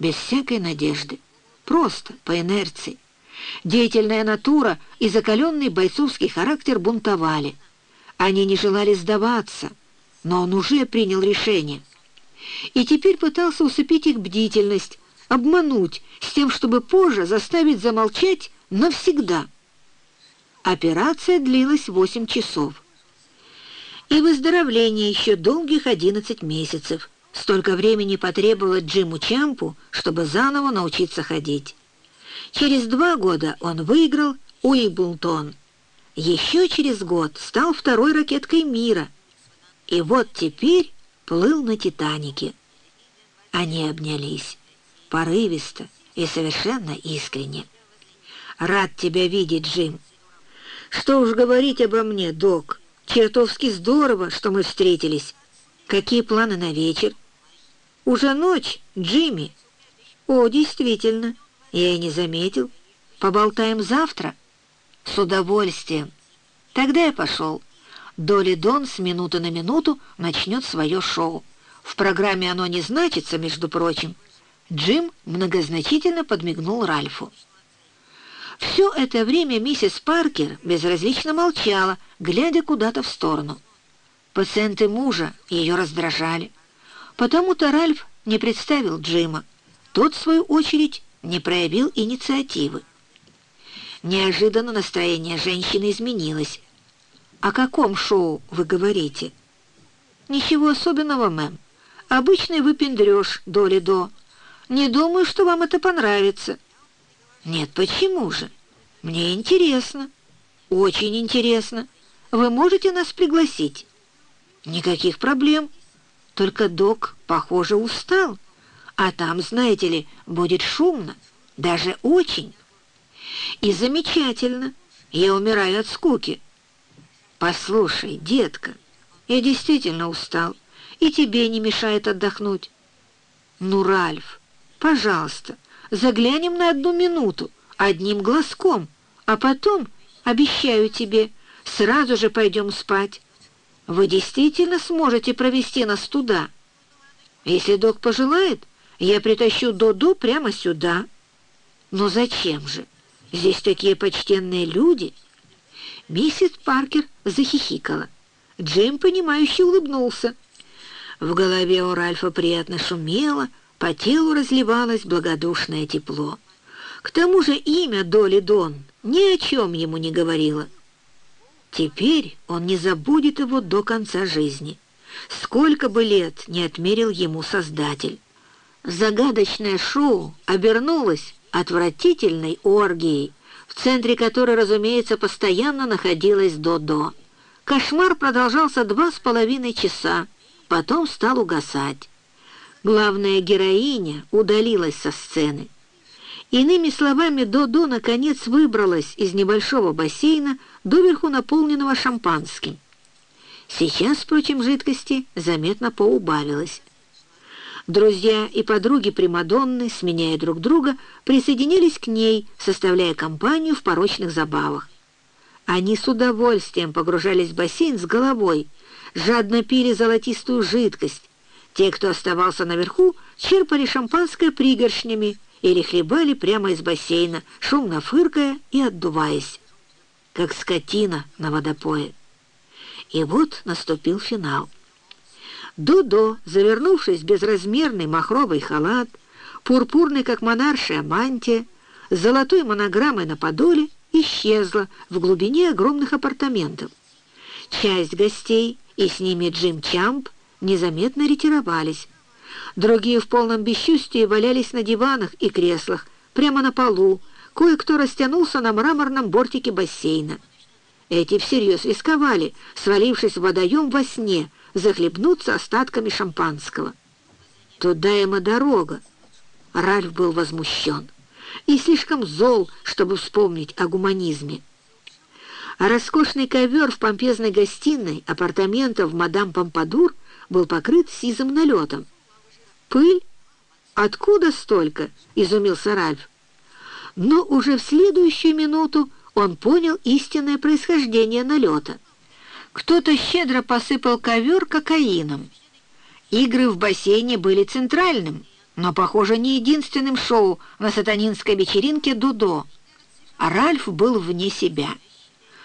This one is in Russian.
без всякой надежды, просто по инерции. Деятельная натура и закаленный бойцовский характер бунтовали. Они не желали сдаваться, но он уже принял решение. И теперь пытался усыпить их бдительность, обмануть, с тем, чтобы позже заставить замолчать навсегда. Операция длилась 8 часов. И выздоровление еще долгих 11 месяцев. Столько времени потребовалось Джиму Чампу, чтобы заново научиться ходить. Через два года он выиграл Уиблтон. Еще через год стал второй ракеткой мира. И вот теперь плыл на «Титанике». Они обнялись, порывисто и совершенно искренне. «Рад тебя видеть, Джим!» «Что уж говорить обо мне, док. Чертовски здорово, что мы встретились. Какие планы на вечер?» «Уже ночь, Джимми». «О, действительно, я и не заметил. Поболтаем завтра?» «С удовольствием. Тогда я пошел». Доли Дон с минуты на минуту начнет свое шоу. В программе оно не значится, между прочим. Джим многозначительно подмигнул Ральфу. Все это время миссис Паркер безразлично молчала, глядя куда-то в сторону. Пациенты мужа ее раздражали. Потому-то Ральф не представил Джима. Тот, в свою очередь, не проявил инициативы. Неожиданно настроение женщины изменилось. «О каком шоу вы говорите?» «Ничего особенного, мэм. Обычный выпендрёж доли до. Не думаю, что вам это понравится». «Нет, почему же? Мне интересно. Очень интересно. Вы можете нас пригласить?» «Никаких проблем. Только док, похоже, устал. А там, знаете ли, будет шумно. Даже очень. И замечательно. Я умираю от скуки». «Послушай, детка, я действительно устал, и тебе не мешает отдохнуть». «Ну, Ральф, пожалуйста, заглянем на одну минуту, одним глазком, а потом, обещаю тебе, сразу же пойдем спать. Вы действительно сможете провести нас туда? Если док пожелает, я притащу Доду прямо сюда». «Но зачем же? Здесь такие почтенные люди». Миссис Паркер захихикала. Джим, понимающе улыбнулся. В голове у Ральфа приятно шумело, по телу разливалось благодушное тепло. К тому же имя Доли Дон ни о чем ему не говорило. Теперь он не забудет его до конца жизни. Сколько бы лет не отмерил ему Создатель. Загадочное шоу обернулось отвратительной оргией, в центре которой, разумеется, постоянно находилась Додо. Кошмар продолжался два с половиной часа, потом стал угасать. Главная героиня удалилась со сцены. Иными словами, Додо наконец выбралась из небольшого бассейна, доверху наполненного шампанским. Сейчас, впрочем, жидкости заметно поубавилось. Друзья и подруги Примадонны, сменяя друг друга, присоединились к ней, составляя компанию в порочных забавах. Они с удовольствием погружались в бассейн с головой, жадно пили золотистую жидкость. Те, кто оставался наверху, черпали шампанское пригоршнями или хлебали прямо из бассейна, шумно фыркая и отдуваясь, как скотина на водопое. И вот наступил финал. Додо, завернувшись в безразмерный махровый халат, пурпурный, как монаршая мантия, с золотой монограммой на подоле, исчезла в глубине огромных апартаментов. Часть гостей, и с ними Джим Чамп, незаметно ретировались. Другие в полном бесчувствии валялись на диванах и креслах, прямо на полу, кое-кто растянулся на мраморном бортике бассейна. Эти всерьез рисковали, свалившись в водоем во сне, захлебнуться остатками шампанского. Туда ему дорога. Ральф был возмущен и слишком зол, чтобы вспомнить о гуманизме. А роскошный ковер в помпезной гостиной апартаментов мадам Помпадур был покрыт сизым налетом. «Пыль? Откуда столько?» — изумился Ральф. Но уже в следующую минуту он понял истинное происхождение налета — кто-то щедро посыпал ковер кокаином. Игры в бассейне были центральным, но, похоже, не единственным шоу на сатанинской вечеринке «Дудо». А Ральф был вне себя —